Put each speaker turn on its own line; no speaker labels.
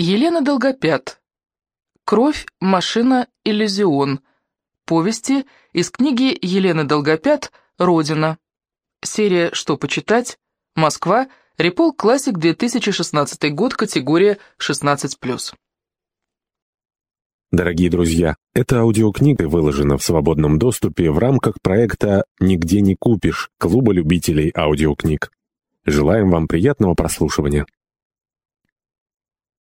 Елена Долгопят. «Кровь, машина, иллюзион». Повести из книги Елены Долгопят «Родина». Серия «Что почитать?» Москва. Репол Классик 2016 год. Категория 16+.
Дорогие друзья, эта аудиокнига выложена в свободном доступе в рамках проекта «Нигде не купишь» Клуба любителей аудиокниг. Желаем вам приятного прослушивания.